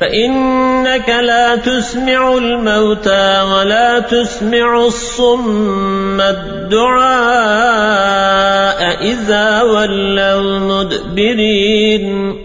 فإنك لا تسمع الموتى ولا تسمع الصم الدعاء إذا ولوا مدبرين.